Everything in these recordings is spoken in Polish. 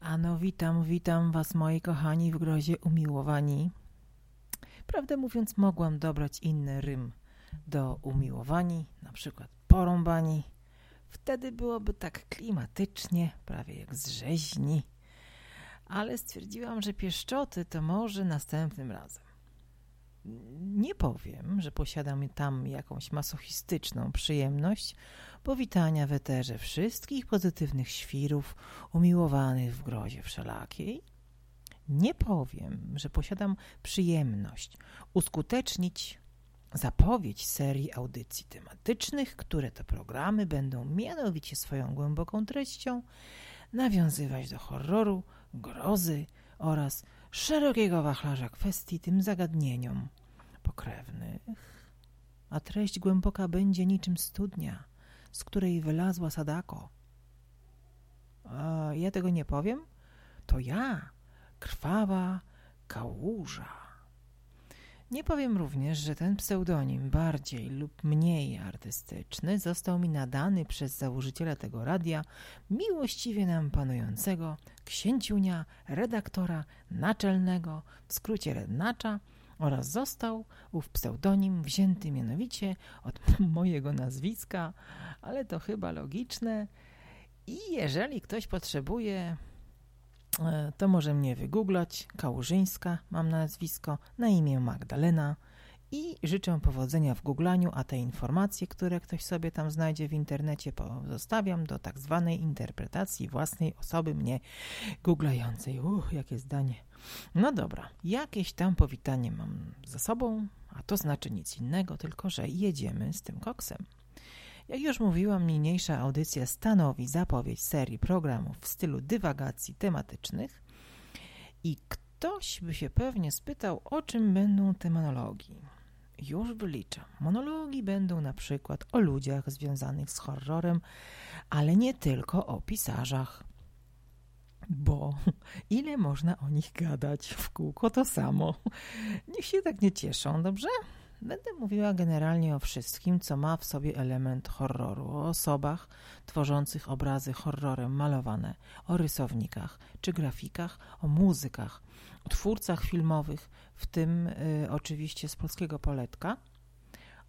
Ano, witam, witam was, moi kochani, w grozie umiłowani. Prawdę mówiąc, mogłam dobrać inny rym do umiłowani, na przykład porąbani. Wtedy byłoby tak klimatycznie, prawie jak z rzeźni. Ale stwierdziłam, że pieszczoty to może następnym razem. Nie powiem, że posiadam tam jakąś masochistyczną przyjemność powitania w eterze wszystkich pozytywnych świrów umiłowanych w grozie wszelakiej. Nie powiem, że posiadam przyjemność uskutecznić zapowiedź serii audycji tematycznych, które to programy będą mianowicie swoją głęboką treścią nawiązywać do horroru, grozy oraz szerokiego wachlarza kwestii tym zagadnieniom pokrewnych. A treść głęboka będzie niczym studnia, z której wylazła Sadako. A ja tego nie powiem? To ja, krwawa kałuża. Nie powiem również, że ten pseudonim, bardziej lub mniej artystyczny, został mi nadany przez założyciela tego radia, miłościwie nam panującego, księciunia, redaktora, naczelnego, w skrócie rednacza, oraz został ów pseudonim wzięty mianowicie od mojego nazwiska, ale to chyba logiczne. I jeżeli ktoś potrzebuje to może mnie wygooglać. Kałużyńska mam na nazwisko, na imię Magdalena i życzę powodzenia w googlaniu, a te informacje, które ktoś sobie tam znajdzie w internecie, pozostawiam do tak zwanej interpretacji własnej osoby mnie googlającej. Uch, jakie zdanie. No dobra, jakieś tam powitanie mam za sobą, a to znaczy nic innego, tylko że jedziemy z tym koksem. Jak już mówiłam, niniejsza audycja stanowi zapowiedź serii programów w stylu dywagacji tematycznych i ktoś by się pewnie spytał, o czym będą te monologi. Już wyliczam. Monologi będą na przykład o ludziach związanych z horrorem, ale nie tylko o pisarzach. Bo ile można o nich gadać w kółko to samo. Niech się tak nie cieszą, dobrze? Będę mówiła generalnie o wszystkim, co ma w sobie element horroru, o osobach tworzących obrazy horrorem malowane, o rysownikach czy grafikach, o muzykach, o twórcach filmowych, w tym y, oczywiście z polskiego poletka.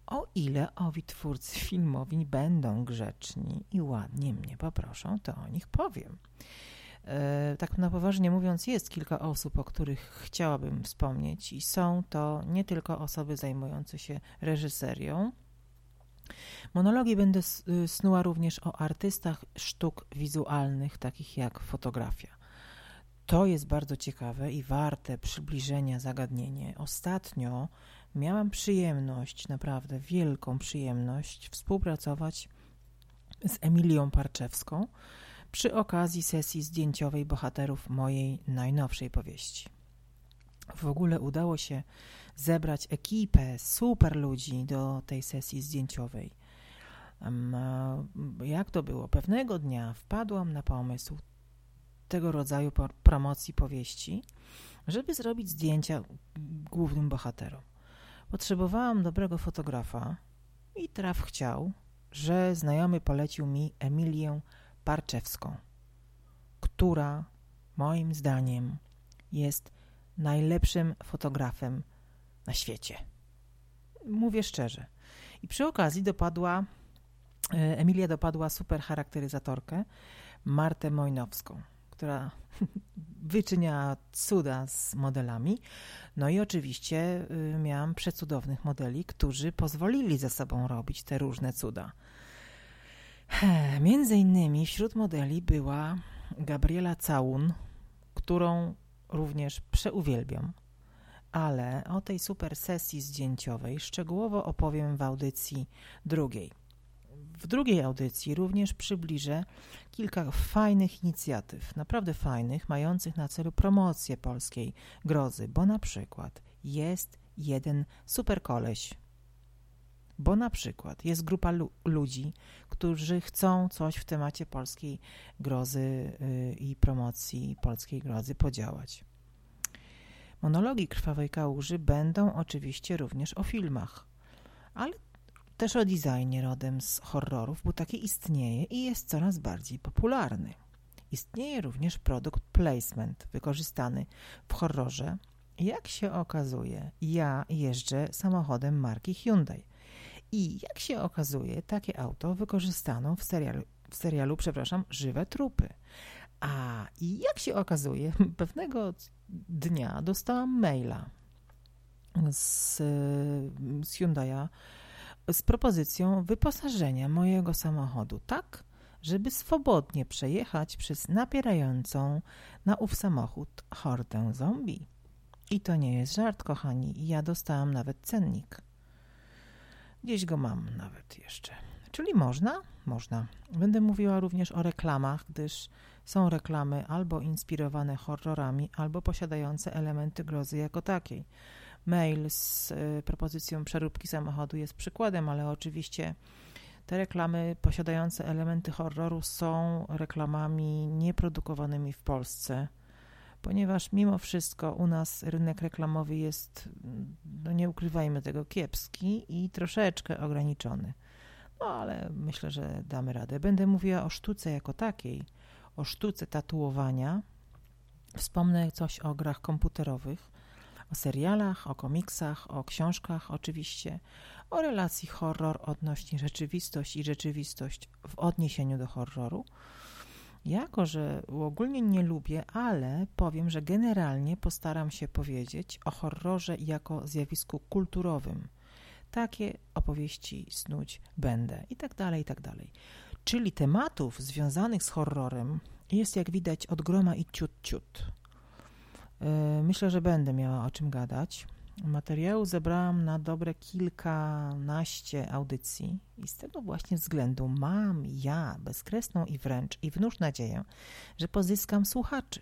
O ile owi twórcy filmowi będą grzeczni i ładnie mnie poproszą, to o nich powiem. E, tak na poważnie mówiąc, jest kilka osób, o których chciałabym wspomnieć, i są to nie tylko osoby zajmujące się reżyserią. Monologi będę y, snuła również o artystach sztuk wizualnych, takich jak fotografia. To jest bardzo ciekawe i warte przybliżenia zagadnienie. Ostatnio miałam przyjemność, naprawdę wielką przyjemność, współpracować z Emilią Parczewską, przy okazji sesji zdjęciowej bohaterów mojej najnowszej powieści. W ogóle udało się zebrać ekipę super ludzi do tej sesji zdjęciowej. Jak to było? Pewnego dnia wpadłam na pomysł tego rodzaju promocji powieści, żeby zrobić zdjęcia głównym bohaterom. Potrzebowałam dobrego fotografa i traf chciał, że znajomy polecił mi Emilię Parczewską, która moim zdaniem jest najlepszym fotografem na świecie. Mówię szczerze. I przy okazji dopadła, e, Emilia dopadła super charakteryzatorkę Martę Mojnowską, która wyczynia cuda z modelami. No i oczywiście y, miałam przecudownych modeli, którzy pozwolili ze sobą robić te różne cuda. Między innymi wśród modeli była Gabriela Całun, którą również przeuwielbiam. Ale o tej super sesji zdjęciowej szczegółowo opowiem w audycji drugiej. W drugiej audycji również przybliżę kilka fajnych inicjatyw, naprawdę fajnych, mających na celu promocję polskiej grozy, bo na przykład jest jeden super koleś, bo na przykład jest grupa lu ludzi, którzy chcą coś w temacie polskiej grozy yy, i promocji polskiej grozy podziałać. Monologi Krwawej Kałuży będą oczywiście również o filmach, ale też o designie rodem z horrorów, bo taki istnieje i jest coraz bardziej popularny. istnieje również produkt placement wykorzystany w horrorze. Jak się okazuje, ja jeżdżę samochodem marki Hyundai. I jak się okazuje, takie auto wykorzystano w serialu, w serialu przepraszam, Żywe Trupy. A i jak się okazuje, pewnego dnia dostałam maila z, z Hyundai'a z propozycją wyposażenia mojego samochodu tak, żeby swobodnie przejechać przez napierającą na ów samochód hordę zombie. I to nie jest żart, kochani. Ja dostałam nawet cennik. Gdzieś go mam nawet jeszcze. Czyli można? Można. Będę mówiła również o reklamach, gdyż są reklamy albo inspirowane horrorami, albo posiadające elementy grozy jako takiej. Mail z y, propozycją przeróbki samochodu jest przykładem, ale oczywiście te reklamy posiadające elementy horroru są reklamami nieprodukowanymi w Polsce, ponieważ mimo wszystko u nas rynek reklamowy jest, no nie ukrywajmy tego, kiepski i troszeczkę ograniczony. No ale myślę, że damy radę. Będę mówiła o sztuce jako takiej, o sztuce tatuowania. Wspomnę coś o grach komputerowych, o serialach, o komiksach, o książkach oczywiście, o relacji horror odnośnie rzeczywistość i rzeczywistość w odniesieniu do horroru. Jako, że ogólnie nie lubię, ale powiem, że generalnie postaram się powiedzieć o horrorze jako zjawisku kulturowym. Takie opowieści snuć będę i tak dalej, i tak dalej. Czyli tematów związanych z horrorem jest jak widać od groma i ciut ciut. E, myślę, że będę miała o czym gadać. Materiału zebrałam na dobre kilkanaście audycji i z tego właśnie względu mam ja bezkresną i wręcz i wnóż nadzieję, że pozyskam słuchaczy.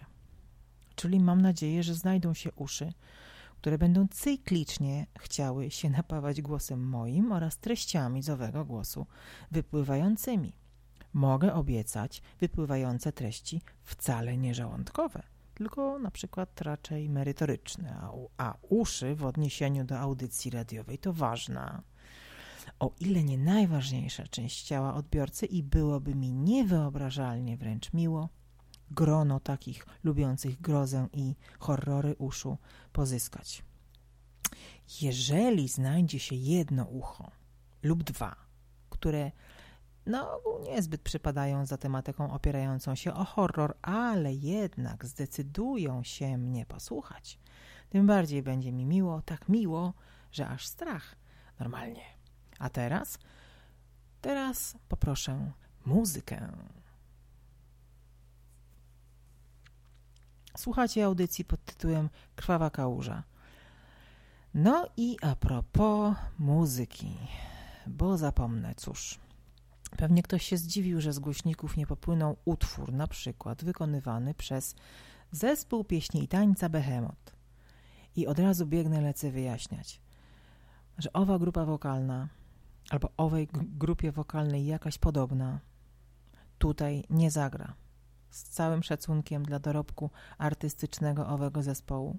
Czyli mam nadzieję, że znajdą się uszy, które będą cyklicznie chciały się napawać głosem moim oraz treściami z owego głosu wypływającymi. Mogę obiecać wypływające treści wcale nie żołądkowe – tylko na przykład raczej merytoryczne, a, a uszy w odniesieniu do audycji radiowej to ważna. O ile nie najważniejsza część ciała odbiorcy i byłoby mi niewyobrażalnie wręcz miło grono takich lubiących grozę i horrory uszu pozyskać. Jeżeli znajdzie się jedno ucho lub dwa, które no niezbyt przypadają za tematyką opierającą się o horror, ale jednak zdecydują się mnie posłuchać. Tym bardziej będzie mi miło, tak miło, że aż strach. Normalnie. A teraz? Teraz poproszę muzykę. Słuchacie audycji pod tytułem Krwawa kałuża. No i a propos muzyki, bo zapomnę, cóż. Pewnie ktoś się zdziwił, że z głośników nie popłynął utwór, na przykład wykonywany przez zespół pieśni i tańca Behemoth. I od razu biegnę lecę wyjaśniać, że owa grupa wokalna albo owej grupie wokalnej jakaś podobna tutaj nie zagra. Z całym szacunkiem dla dorobku artystycznego owego zespołu.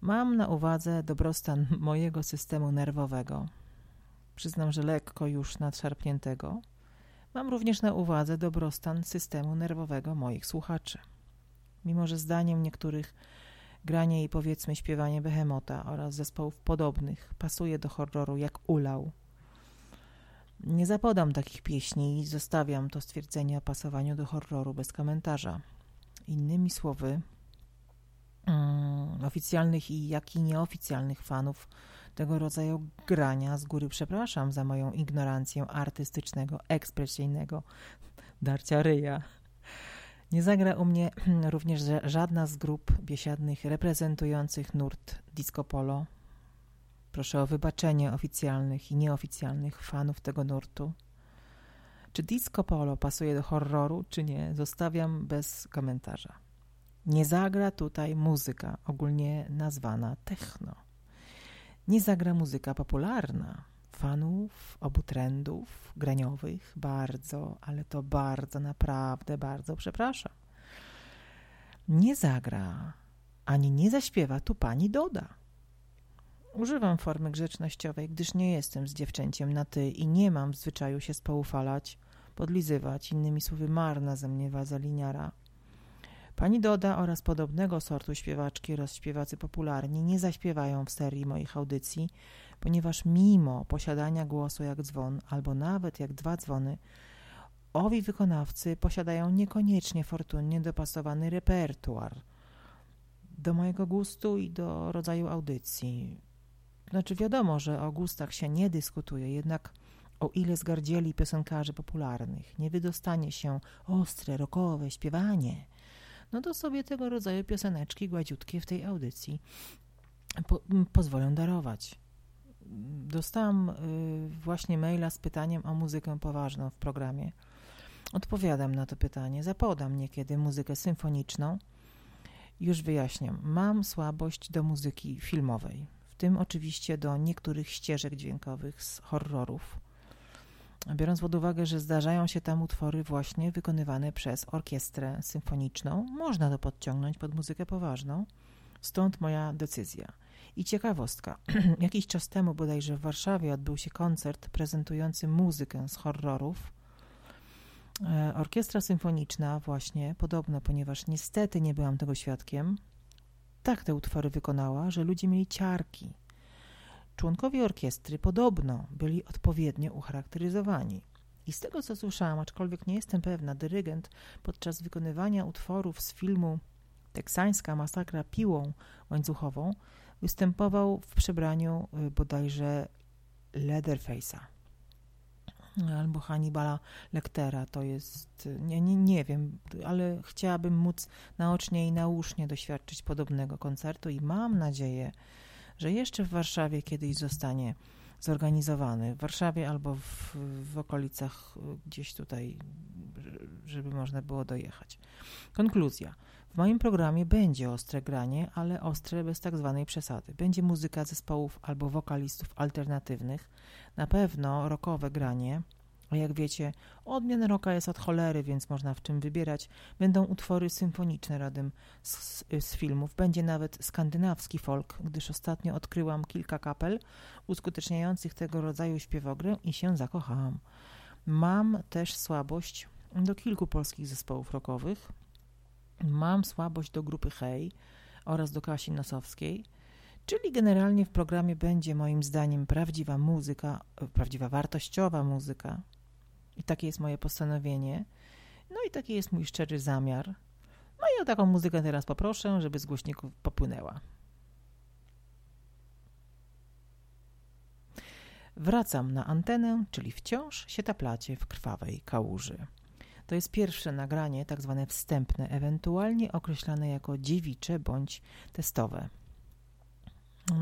Mam na uwadze dobrostan mojego systemu nerwowego – przyznam, że lekko już nadszarpniętego, mam również na uwadze dobrostan systemu nerwowego moich słuchaczy. Mimo, że zdaniem niektórych granie i powiedzmy śpiewanie Behemota oraz zespołów podobnych pasuje do horroru jak ulał, nie zapodam takich pieśni i zostawiam to stwierdzenie o pasowaniu do horroru bez komentarza. Innymi słowy, um, oficjalnych i jak i nieoficjalnych fanów tego rodzaju grania z góry przepraszam za moją ignorancję artystycznego, ekspresyjnego darcia ryja. Nie zagra u mnie również żadna z grup biesiadnych reprezentujących nurt disco polo. Proszę o wybaczenie oficjalnych i nieoficjalnych fanów tego nurtu. Czy disco polo pasuje do horroru, czy nie, zostawiam bez komentarza. Nie zagra tutaj muzyka ogólnie nazwana techno nie zagra muzyka popularna. Fanów obu trendów graniowych bardzo, ale to bardzo, naprawdę bardzo przepraszam. Nie zagra, ani nie zaśpiewa tu pani Doda. Używam formy grzecznościowej, gdyż nie jestem z dziewczęciem na ty i nie mam w zwyczaju się spoufalać, podlizywać, innymi słowy marna ze mnie waza liniara. Pani Doda oraz podobnego sortu śpiewaczki oraz śpiewacy popularni nie zaśpiewają w serii moich audycji, ponieważ mimo posiadania głosu jak dzwon, albo nawet jak dwa dzwony, owi wykonawcy posiadają niekoniecznie fortunnie dopasowany repertuar do mojego gustu i do rodzaju audycji. Znaczy wiadomo, że o gustach się nie dyskutuje, jednak o ile zgardzieli piosenkarzy popularnych nie wydostanie się ostre, rokowe śpiewanie, no to sobie tego rodzaju pioseneczki gładziutkie w tej audycji po, pozwolą darować. Dostałam y, właśnie maila z pytaniem o muzykę poważną w programie. Odpowiadam na to pytanie. Zapodam niekiedy muzykę symfoniczną. Już wyjaśniam. Mam słabość do muzyki filmowej, w tym oczywiście do niektórych ścieżek dźwiękowych z horrorów. Biorąc pod uwagę, że zdarzają się tam utwory właśnie wykonywane przez orkiestrę symfoniczną, można to podciągnąć pod muzykę poważną. Stąd moja decyzja. I ciekawostka. Jakiś czas temu bodajże w Warszawie odbył się koncert prezentujący muzykę z horrorów. E, orkiestra symfoniczna właśnie, podobno, ponieważ niestety nie byłam tego świadkiem, tak te utwory wykonała, że ludzie mieli ciarki. Członkowie orkiestry podobno byli odpowiednio ucharakteryzowani. I z tego co słyszałam, aczkolwiek nie jestem pewna, dyrygent podczas wykonywania utworów z filmu Teksańska masakra piłą łańcuchową występował w przebraniu y, bodajże Leatherface'a albo Hannibala Lectera. To jest, nie, nie, nie wiem, ale chciałabym móc naocznie i nausznie doświadczyć podobnego koncertu i mam nadzieję, że jeszcze w Warszawie kiedyś zostanie zorganizowany. W Warszawie albo w, w okolicach y, gdzieś tutaj, żeby można było dojechać. Konkluzja. W moim programie będzie ostre granie, ale ostre bez tak zwanej przesady. Będzie muzyka zespołów albo wokalistów alternatywnych, na pewno rockowe granie, jak wiecie, odmian roka jest od cholery, więc można w czym wybierać. Będą utwory symfoniczne rodem z, z, filmów. Będzie nawet skandynawski folk, gdyż ostatnio odkryłam kilka kapel uskuteczniających tego rodzaju śpiewogrę i się zakochałam. Mam też słabość do kilku polskich zespołów rockowych. Mam słabość do grupy Hej oraz do Kasi Nosowskiej, czyli generalnie w programie będzie moim zdaniem prawdziwa muzyka, prawdziwa wartościowa muzyka, i takie jest moje postanowienie. No i taki jest mój szczery zamiar. No i o taką muzykę teraz poproszę, żeby z głośników popłynęła. Wracam na antenę, czyli wciąż się taplacie w krwawej kałuży. To jest pierwsze nagranie, tak zwane wstępne, ewentualnie określane jako dziewicze bądź testowe.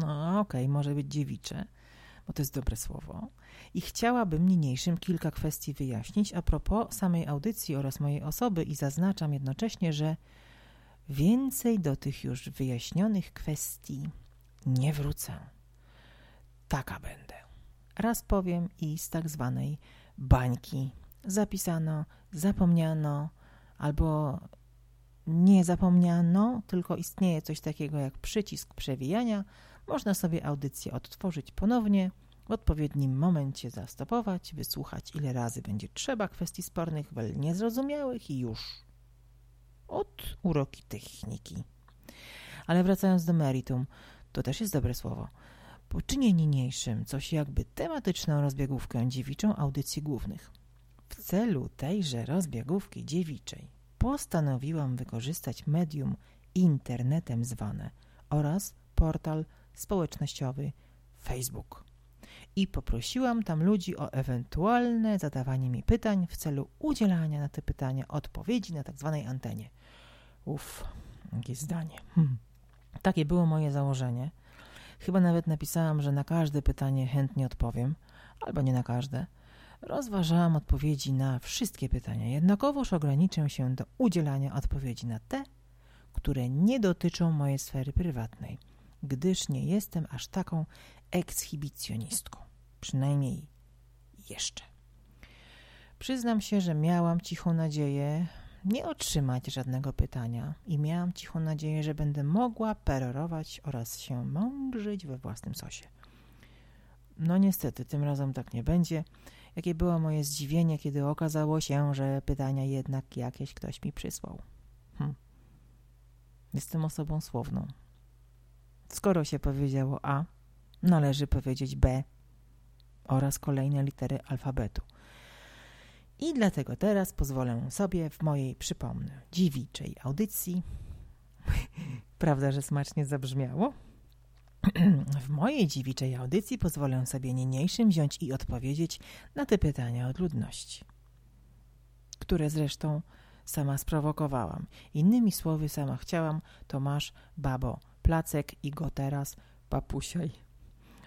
No okej, okay, może być dziewicze bo to jest dobre słowo, i chciałabym niniejszym kilka kwestii wyjaśnić a propos samej audycji oraz mojej osoby i zaznaczam jednocześnie, że więcej do tych już wyjaśnionych kwestii nie wrócę. Taka będę. Raz powiem i z tak zwanej bańki zapisano, zapomniano albo nie zapomniano, tylko istnieje coś takiego jak przycisk przewijania, można sobie audycję odtworzyć ponownie, w odpowiednim momencie zastopować, wysłuchać ile razy będzie trzeba kwestii spornych, wel niezrozumiałych i już. Od uroki techniki. Ale wracając do meritum, to też jest dobre słowo. Poczynię niniejszym coś jakby tematyczną rozbiegówkę dziewiczą audycji głównych. W celu tejże rozbiegówki dziewiczej postanowiłam wykorzystać medium internetem zwane oraz portal społecznościowy Facebook. I poprosiłam tam ludzi o ewentualne zadawanie mi pytań w celu udzielania na te pytania odpowiedzi na tak zwanej antenie. Uff, jakie zdanie. Hmm. Takie było moje założenie. Chyba nawet napisałam, że na każde pytanie chętnie odpowiem, albo nie na każde. Rozważałam odpowiedzi na wszystkie pytania, jednakowoż ograniczę się do udzielania odpowiedzi na te, które nie dotyczą mojej sfery prywatnej – gdyż nie jestem aż taką ekshibicjonistką. Przynajmniej jeszcze. Przyznam się, że miałam cichą nadzieję nie otrzymać żadnego pytania i miałam cichą nadzieję, że będę mogła perorować oraz się mądrzyć we własnym sosie. No niestety, tym razem tak nie będzie jakie było moje zdziwienie, kiedy okazało się, że pytania jednak jakieś ktoś mi przysłał. Hm. Jestem osobą słowną. Skoro się powiedziało A, należy powiedzieć B oraz kolejne litery alfabetu. I dlatego teraz pozwolę sobie w mojej, przypomnę, dziwiczej audycji, prawda, że smacznie zabrzmiało? w mojej dziwiczej audycji pozwolę sobie niniejszym wziąć i odpowiedzieć na te pytania od ludności, które zresztą sama sprowokowałam. Innymi słowy, sama chciałam, to masz, babo, placek i go teraz, papusiaj.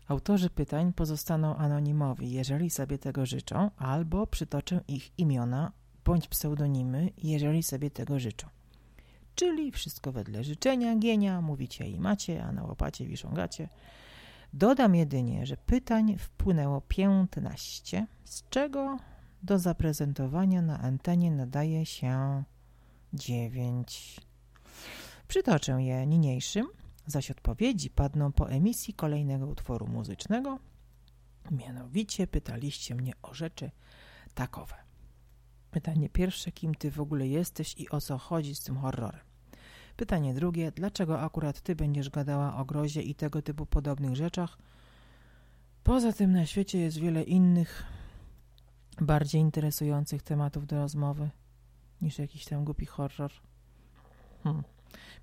Autorzy pytań pozostaną anonimowi, jeżeli sobie tego życzą, albo przytoczę ich imiona bądź pseudonimy, jeżeli sobie tego życzą. Czyli wszystko wedle życzenia, gienia, mówicie i macie, a na łopacie wiszą gacie. Dodam jedynie, że pytań wpłynęło 15, z czego do zaprezentowania na antenie nadaje się 9. Przytoczę je niniejszym, zaś odpowiedzi padną po emisji kolejnego utworu muzycznego. Mianowicie pytaliście mnie o rzeczy takowe. Pytanie pierwsze, kim ty w ogóle jesteś i o co chodzi z tym horrorem? Pytanie drugie, dlaczego akurat ty będziesz gadała o grozie i tego typu podobnych rzeczach? Poza tym na świecie jest wiele innych, bardziej interesujących tematów do rozmowy niż jakiś tam głupi horror. Hmm.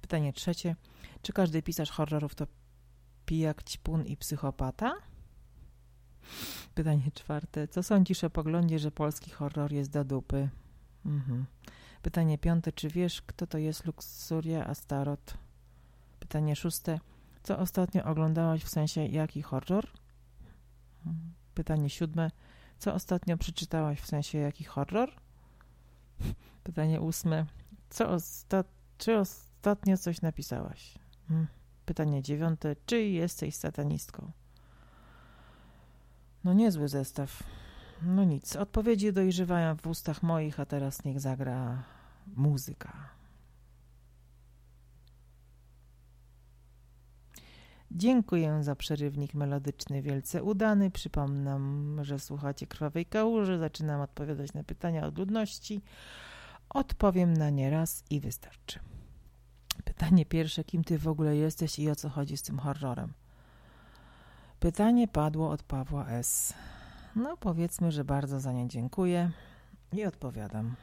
Pytanie trzecie. Czy każdy pisarz horrorów to pijak, ćpun i psychopata? Pytanie czwarte. Co sądzisz o poglądzie, że polski horror jest do dupy? Mhm. Pytanie piąte. Czy wiesz, kto to jest Luxuria Astaroth? Pytanie szóste. Co ostatnio oglądałaś w sensie jaki horror? Pytanie siódme. Co ostatnio przeczytałaś w sensie jaki horror? Pytanie ósme. Co osta czy ostatnio coś napisałaś? Hmm. Pytanie dziewiąte. Czy jesteś satanistką? No niezły zestaw. No nic. Odpowiedzi dojrzewają w ustach moich, a teraz niech zagra muzyka. Dziękuję za przerywnik melodyczny wielce udany. Przypomnę, że słuchacie Krwawej Kałuży. Zaczynam odpowiadać na pytania od ludności. Odpowiem na nie raz i wystarczy. Pytanie pierwsze, kim ty w ogóle jesteś i o co chodzi z tym horrorem? Pytanie padło od Pawła S. No, powiedzmy, że bardzo za nie dziękuję i odpowiadam.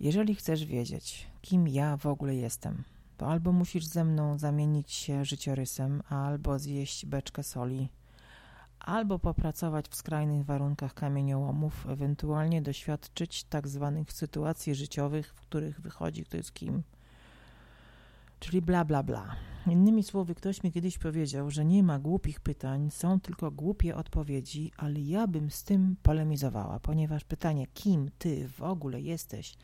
Jeżeli chcesz wiedzieć, kim ja w ogóle jestem, to albo musisz ze mną zamienić się życiorysem, albo zjeść beczkę soli, albo popracować w skrajnych warunkach kamieniołomów, ewentualnie doświadczyć tak zwanych sytuacji życiowych, w których wychodzi ktoś z kim czyli bla, bla, bla. Innymi słowy, ktoś mi kiedyś powiedział, że nie ma głupich pytań, są tylko głupie odpowiedzi, ale ja bym z tym polemizowała, ponieważ pytanie, kim ty w ogóle jesteś,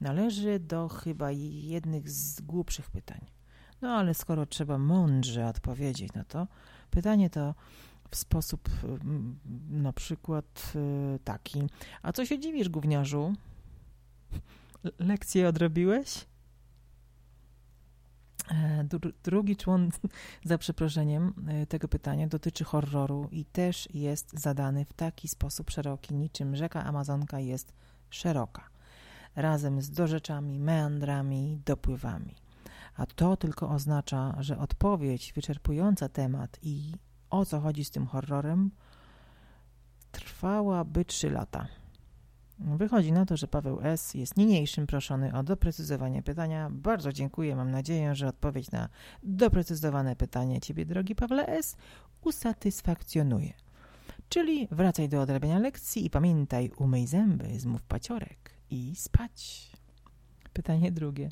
należy do chyba jednych z głupszych pytań. No ale skoro trzeba mądrze odpowiedzieć, no to pytanie to w sposób mm, na przykład y, taki. A co się dziwisz, gówniarzu? Lekcję odrobiłeś? E, drugi człon, za przeproszeniem, e, tego pytania dotyczy horroru i też jest zadany w taki sposób szeroki, niczym rzeka Amazonka jest szeroka, razem z dorzeczami, meandrami, dopływami. A to tylko oznacza, że odpowiedź wyczerpująca temat i o co chodzi z tym horrorem trwałaby trzy lata. Wychodzi na to, że Paweł S. jest niniejszym proszony o doprecyzowanie pytania. Bardzo dziękuję. Mam nadzieję, że odpowiedź na doprecyzowane pytanie Ciebie, drogi Pawle S., usatysfakcjonuje. Czyli wracaj do odrabiania lekcji i pamiętaj, umyj zęby, zmów paciorek i spać. Pytanie drugie.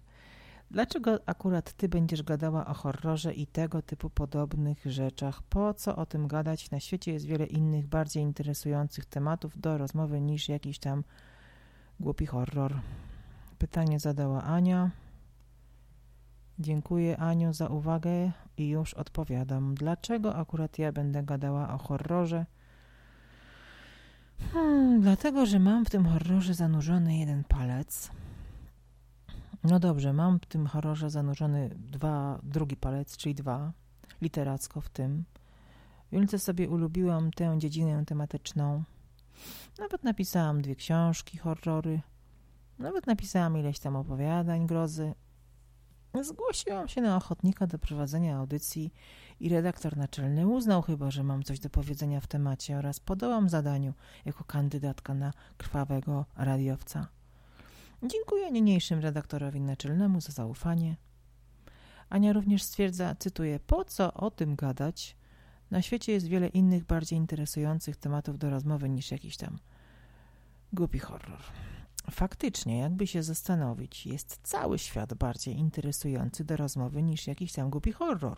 Dlaczego akurat ty będziesz gadała o horrorze i tego typu podobnych rzeczach? Po co o tym gadać? Na świecie jest wiele innych, bardziej interesujących tematów do rozmowy niż jakiś tam głupi horror. Pytanie zadała Ania. Dziękuję Aniu za uwagę i już odpowiadam. Dlaczego akurat ja będę gadała o horrorze? Hmm, dlatego, że mam w tym horrorze zanurzony jeden palec. No dobrze, mam w tym horrorze zanurzony dwa, drugi palec, czyli dwa, literacko w tym. Wielce sobie ulubiłam tę dziedzinę tematyczną. Nawet napisałam dwie książki, horrory. Nawet napisałam ileś tam opowiadań, grozy. Zgłosiłam się na ochotnika do prowadzenia audycji i redaktor naczelny uznał chyba, że mam coś do powiedzenia w temacie oraz podołam zadaniu jako kandydatka na krwawego radiowca. Dziękuję niniejszym redaktorowi naczelnemu za zaufanie. Ania również stwierdza, cytuję, po co o tym gadać? Na świecie jest wiele innych, bardziej interesujących tematów do rozmowy niż jakiś tam głupi horror. Faktycznie, jakby się zastanowić, jest cały świat bardziej interesujący do rozmowy niż jakiś tam głupi horror.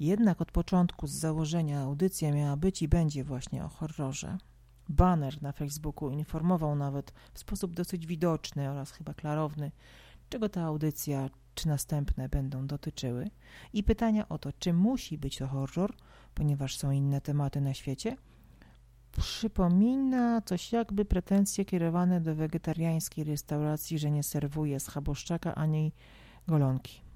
Jednak od początku, z założenia, audycja miała być i będzie właśnie o horrorze. Banner na Facebooku informował nawet w sposób dosyć widoczny oraz chyba klarowny, czego ta audycja czy następne będą dotyczyły i pytania o to, czy musi być to horror, ponieważ są inne tematy na świecie, przypomina coś jakby pretensje kierowane do wegetariańskiej restauracji, że nie serwuje schaboszczaka ani golonki.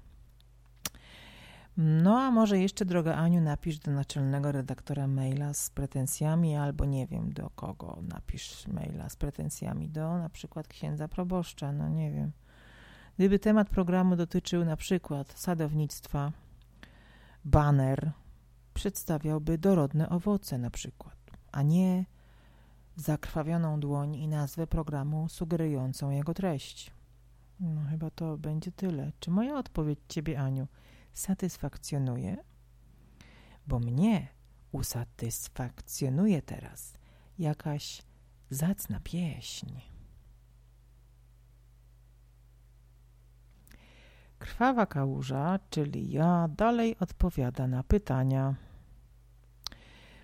No a może jeszcze, droga Aniu, napisz do naczelnego redaktora maila z pretensjami, albo nie wiem do kogo napisz maila z pretensjami, do na przykład księdza proboszcza, no nie wiem. Gdyby temat programu dotyczył na przykład sadownictwa, baner przedstawiałby dorodne owoce na przykład, a nie zakrwawioną dłoń i nazwę programu sugerującą jego treść. No chyba to będzie tyle. Czy moja odpowiedź Ciebie, Aniu, satysfakcjonuje? Bo mnie usatysfakcjonuje teraz jakaś zacna pieśń. Krwawa kałuża, czyli ja, dalej odpowiada na pytania.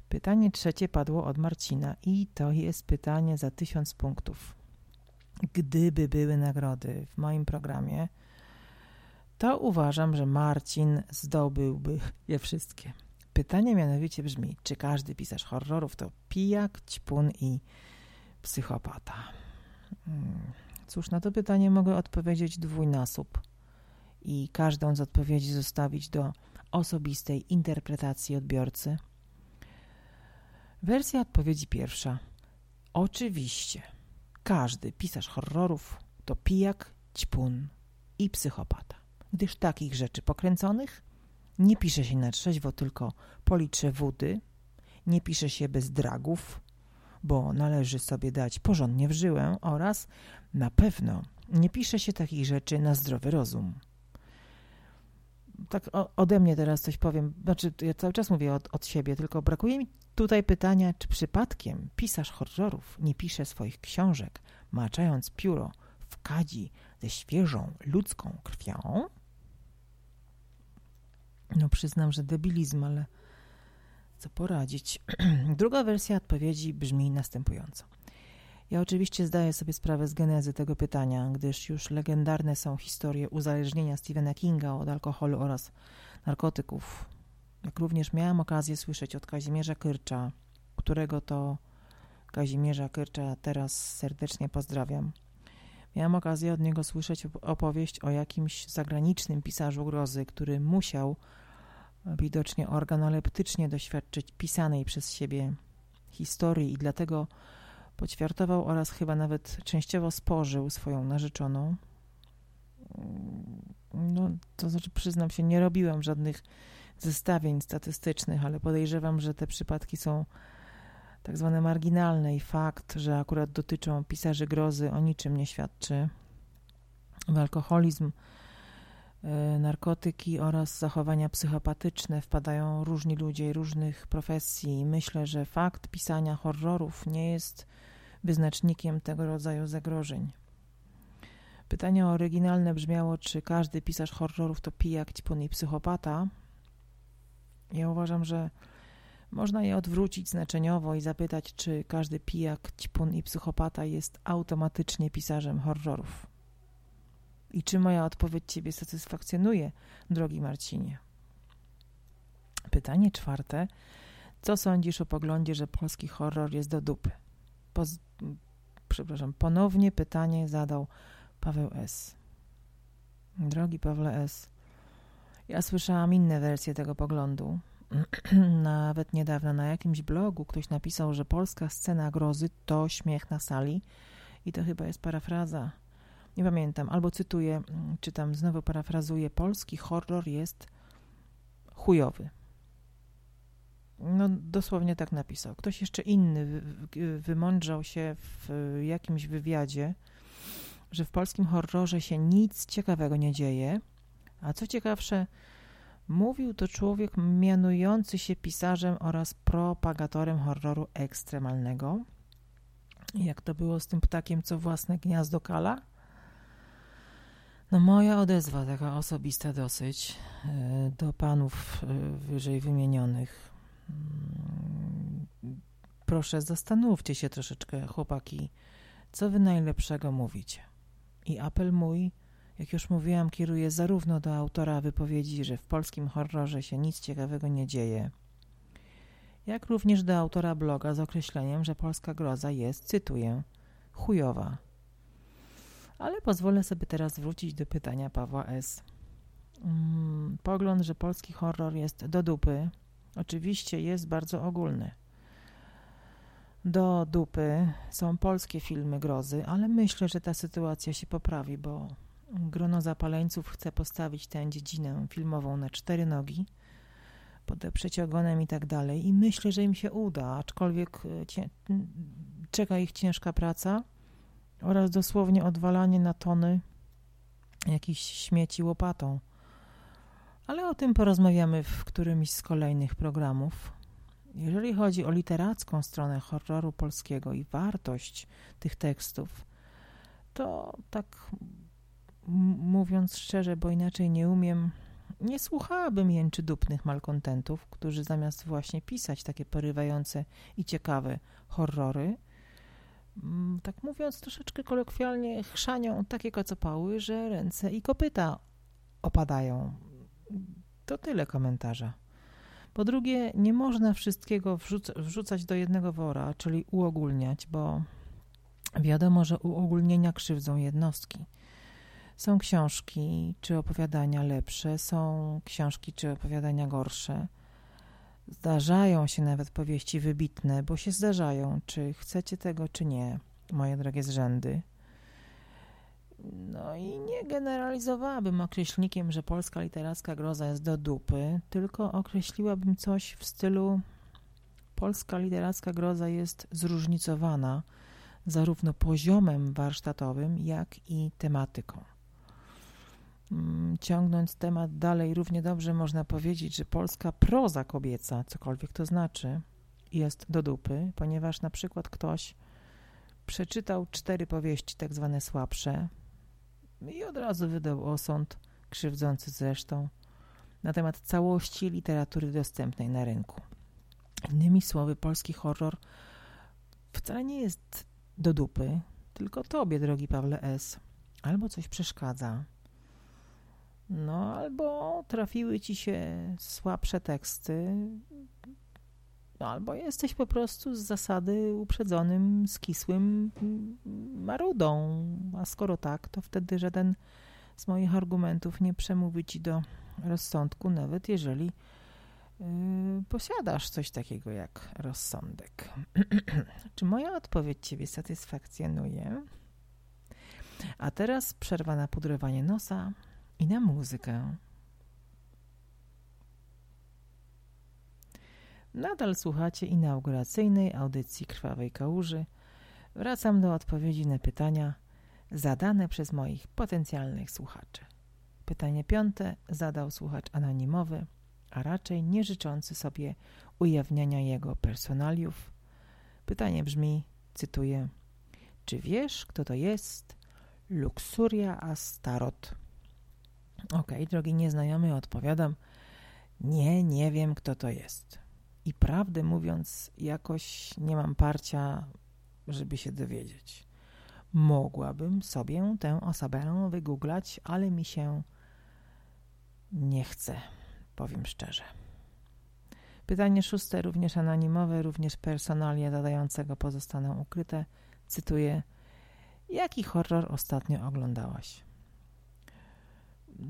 Pytanie trzecie padło od Marcina i to jest pytanie za tysiąc punktów. Gdyby były nagrody w moim programie, to uważam, że Marcin zdobyłby je wszystkie. Pytanie mianowicie brzmi, czy każdy pisarz horrorów to pijak, ćpun i psychopata? Hmm. Cóż, na to pytanie mogę odpowiedzieć dwójnasób i każdą z odpowiedzi zostawić do osobistej interpretacji odbiorcy. Wersja odpowiedzi pierwsza. Oczywiście, każdy pisarz horrorów to pijak, ćpun i psychopata, gdyż takich rzeczy pokręconych nie pisze się na trzeźwo tylko po litrze wody, nie pisze się bez dragów, bo należy sobie dać porządnie w żyłę oraz na pewno nie pisze się takich rzeczy na zdrowy rozum tak ode mnie teraz coś powiem, znaczy ja cały czas mówię od, od siebie, tylko brakuje mi tutaj pytania, czy przypadkiem pisarz horrorów nie pisze swoich książek, maczając pióro w kadzi ze świeżą ludzką krwią? No przyznam, że debilizm, ale co poradzić? Druga wersja odpowiedzi brzmi następująco. Ja oczywiście zdaję sobie sprawę z genezy tego pytania, gdyż już legendarne są historie uzależnienia Stephena Kinga od alkoholu oraz narkotyków. Jak również miałam okazję słyszeć od Kazimierza Kyrcza, którego to Kazimierza Kyrcza teraz serdecznie pozdrawiam. Miałam okazję od niego słyszeć opowieść o jakimś zagranicznym pisarzu grozy, który musiał widocznie organoleptycznie doświadczyć pisanej przez siebie historii i dlatego Poćwiartował oraz chyba nawet częściowo spożył swoją narzeczoną. No, to znaczy, przyznam się, nie robiłam żadnych zestawień statystycznych, ale podejrzewam, że te przypadki są tak zwane marginalne i fakt, że akurat dotyczą pisarzy grozy o niczym nie świadczy. W alkoholizm, e, narkotyki oraz zachowania psychopatyczne wpadają różni ludzie różnych profesji. Myślę, że fakt pisania horrorów nie jest wyznacznikiem tego rodzaju zagrożeń. Pytanie oryginalne brzmiało, czy każdy pisarz horrorów to pijak, ćpun i psychopata. Ja uważam, że można je odwrócić znaczeniowo i zapytać, czy każdy pijak, ćpun i psychopata jest automatycznie pisarzem horrorów. I czy moja odpowiedź Ciebie satysfakcjonuje, drogi Marcinie? Pytanie czwarte. Co sądzisz o poglądzie, że polski horror jest do dupy? Poz przepraszam, ponownie pytanie zadał Paweł S. Drogi Pawle S., ja słyszałam inne wersje tego poglądu, nawet niedawno na jakimś blogu ktoś napisał, że polska scena grozy to śmiech na sali i to chyba jest parafraza. Nie pamiętam, albo cytuję, czy tam znowu parafrazuję, polski horror jest chujowy. No dosłownie tak napisał. Ktoś jeszcze inny wymądrzał się w jakimś wywiadzie, że w polskim horrorze się nic ciekawego nie dzieje, a co ciekawsze, mówił to człowiek mianujący się pisarzem oraz propagatorem horroru ekstremalnego. Jak to było z tym ptakiem, co własne gniazdo kala? No moja odezwa, taka osobista dosyć, e, do panów e, wyżej wymienionych. Mm, proszę, zastanówcie się troszeczkę, chłopaki, co wy najlepszego mówicie. I apel mój, jak już mówiłam, kieruje zarówno do autora wypowiedzi, że w polskim horrorze się nic ciekawego nie dzieje, jak również do autora bloga z określeniem, że polska groza jest, cytuję, chujowa. Ale pozwolę sobie teraz wrócić do pytania Pawła S. Hmm, pogląd, że polski horror jest do dupy, oczywiście jest bardzo ogólny. Do dupy są polskie filmy grozy, ale myślę, że ta sytuacja się poprawi, bo grono zapaleńców chce postawić tę dziedzinę filmową na cztery nogi, podeprzeć ogonem i tak dalej. I myślę, że im się uda, aczkolwiek e, czeka ich ciężka praca oraz dosłownie odwalanie na tony jakichś śmieci łopatą. Ale o tym porozmawiamy w którymś z kolejnych programów. Jeżeli chodzi o literacką stronę horroru polskiego i wartość tych tekstów, to tak mówiąc szczerze, bo inaczej nie umiem, nie słuchałabym jęczy dupnych malkontentów, którzy zamiast właśnie pisać takie porywające i ciekawe horrory, tak mówiąc troszeczkę kolokwialnie, chrzanią takie kocopały, że ręce i kopyta opadają. To tyle komentarza. Po drugie, nie można wszystkiego wrzuc wrzucać do jednego wora, czyli uogólniać, bo wiadomo, że uogólnienia krzywdzą jednostki. Są książki czy opowiadania lepsze, są książki czy opowiadania gorsze. Zdarzają się nawet powieści wybitne, bo się zdarzają, czy chcecie tego, czy nie, moje drogie zrzędy. No i nie generalizowałabym określnikiem, że polska literacka groza jest do dupy, tylko określiłabym coś w stylu polska literacka groza jest zróżnicowana zarówno poziomem warsztatowym, jak i tematyką. Mm, ciągnąc temat dalej, równie dobrze można powiedzieć, że polska proza kobieca, cokolwiek to znaczy, jest do dupy, ponieważ na przykład ktoś przeczytał cztery powieści, tak zwane słabsze, i od razu wydał osąd, krzywdzący zresztą, na temat całości literatury dostępnej na rynku. Innymi słowy, polski horror wcale nie jest do dupy, tylko tobie, drogi Pawle S. Albo coś przeszkadza, no albo trafiły ci się słabsze teksty, no, albo jesteś po prostu z zasady uprzedzonym, skisłym marudą. A skoro tak, to wtedy żaden z moich argumentów nie przemówi ci do rozsądku, nawet jeżeli yy, posiadasz coś takiego jak rozsądek. Czy moja odpowiedź ciebie satysfakcjonuje? A teraz przerwa na pudrowanie nosa i na muzykę. Nadal słuchacie inauguracyjnej audycji Krwawej Kałuży. Wracam do odpowiedzi na pytania zadane przez moich potencjalnych słuchaczy. Pytanie piąte zadał słuchacz anonimowy, a raczej nie życzący sobie ujawniania jego personaliów. Pytanie brzmi, cytuję, czy wiesz, kto to jest Luxuria Astarot? Okej, okay, drogi nieznajomy, odpowiadam, nie, nie wiem, kto to jest. I prawdę mówiąc, jakoś nie mam parcia, żeby się dowiedzieć. Mogłabym sobie tę osobę wygooglać, ale mi się nie chce, powiem szczerze. Pytanie szóste, również anonimowe, również personalia zadającego pozostaną ukryte. Cytuję: Jaki horror ostatnio oglądałaś?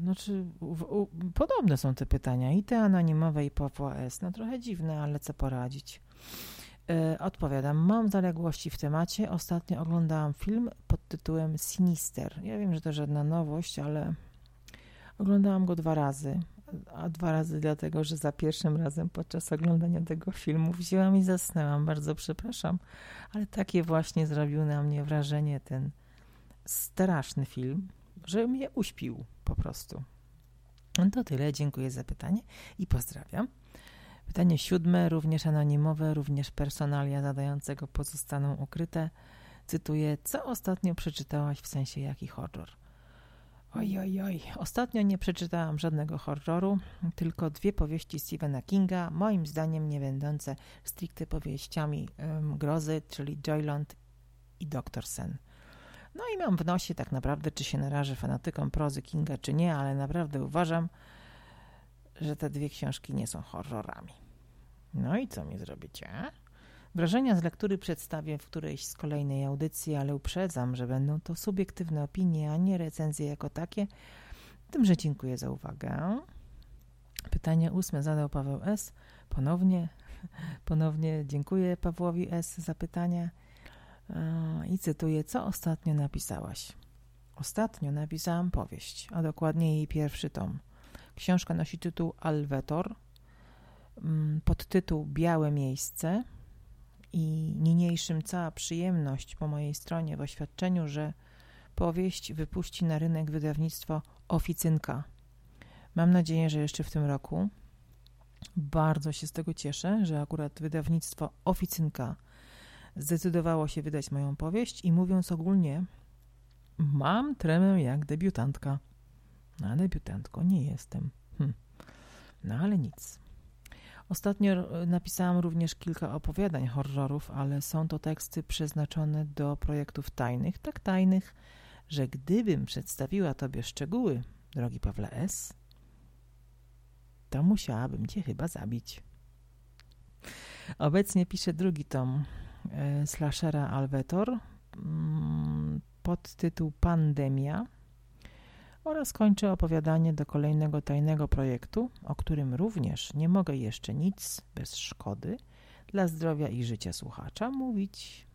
Znaczy, w, u, podobne są te pytania. I te anonimowe, i Pawła S. No trochę dziwne, ale co poradzić. E, odpowiadam. Mam zaległości w temacie. Ostatnio oglądałam film pod tytułem Sinister. Ja wiem, że to żadna nowość, ale oglądałam go dwa razy. A dwa razy dlatego, że za pierwszym razem podczas oglądania tego filmu wzięłam i zasnęłam. Bardzo przepraszam, ale takie właśnie zrobił na mnie wrażenie ten straszny film, że mnie uśpił po prostu. To tyle. Dziękuję za pytanie i pozdrawiam. Pytanie siódme, również anonimowe, również personalia zadającego pozostaną ukryte. Cytuję, co ostatnio przeczytałaś w sensie jaki horror? Oj, oj, oj. Ostatnio nie przeczytałam żadnego horroru, tylko dwie powieści Stephena Kinga, moim zdaniem nie będące stricte powieściami um, grozy, czyli Joyland i Doktor Sen. No i mam w nosie tak naprawdę, czy się narażę fanatykom prozy Kinga, czy nie, ale naprawdę uważam, że te dwie książki nie są horrorami. No i co mi zrobicie? Wrażenia z lektury przedstawię w którejś z kolejnej audycji, ale uprzedzam, że będą to subiektywne opinie, a nie recenzje jako takie. Tymże dziękuję za uwagę. Pytanie ósme zadał Paweł S. Ponownie, ponownie dziękuję Pawłowi S. za pytanie. I cytuję, co ostatnio napisałaś? Ostatnio napisałam powieść, a dokładnie jej pierwszy tom. Książka nosi tytuł Alwetor, mm, podtytuł Białe miejsce i niniejszym cała przyjemność po mojej stronie w oświadczeniu, że powieść wypuści na rynek wydawnictwo Oficynka. Mam nadzieję, że jeszcze w tym roku. Bardzo się z tego cieszę, że akurat wydawnictwo Oficynka zdecydowało się wydać moją powieść i mówiąc ogólnie, mam tremę jak debiutantka. A debiutantką nie jestem. Hm. No ale nic. Ostatnio napisałam również kilka opowiadań horrorów, ale są to teksty przeznaczone do projektów tajnych, tak tajnych, że gdybym przedstawiła Tobie szczegóły, drogi Pawle S., to musiałabym Cię chyba zabić. Obecnie piszę drugi tom e, slashera Alvetor mm, pod tytuł Pandemia oraz kończę opowiadanie do kolejnego tajnego projektu, o którym również nie mogę jeszcze nic bez szkody dla zdrowia i życia słuchacza mówić.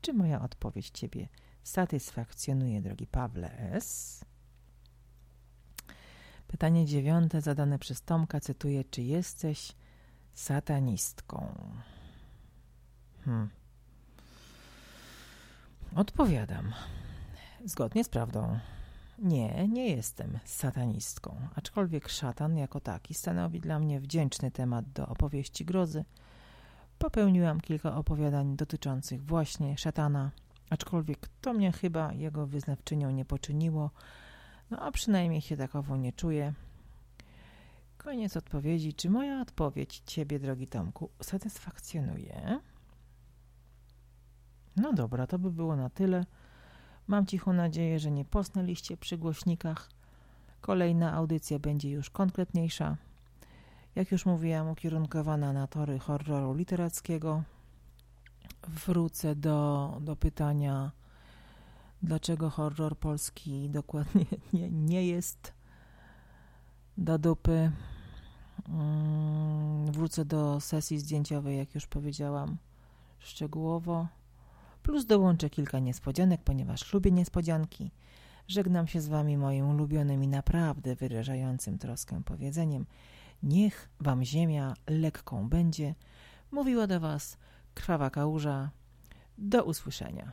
Czy moja odpowiedź Ciebie satysfakcjonuje, drogi Pawle S? Pytanie dziewiąte zadane przez Tomka cytuję, czy jesteś satanistką? Hmm. Odpowiadam. Zgodnie z prawdą. Nie, nie jestem satanistką, aczkolwiek szatan jako taki stanowi dla mnie wdzięczny temat do opowieści grozy. Popełniłam kilka opowiadań dotyczących właśnie szatana, aczkolwiek to mnie chyba jego wyznawczynią nie poczyniło, no a przynajmniej się takowo nie czuję. Koniec odpowiedzi. Czy moja odpowiedź Ciebie, drogi Tomku, satysfakcjonuje? No dobra, to by było na tyle. Mam cichą nadzieję, że nie posnęliście przy głośnikach. Kolejna audycja będzie już konkretniejsza. Jak już mówiłam, ukierunkowana na tory horroru literackiego. Wrócę do, do pytania, dlaczego horror polski dokładnie nie, nie jest do dupy. Mm, wrócę do sesji zdjęciowej, jak już powiedziałam, szczegółowo plus dołączę kilka niespodzianek, ponieważ lubię niespodzianki. Żegnam się z Wami moim ulubionym i naprawdę wyrażającym troskę powiedzeniem Niech Wam ziemia lekką będzie. Mówiła do Was krwawa kałuża. Do usłyszenia.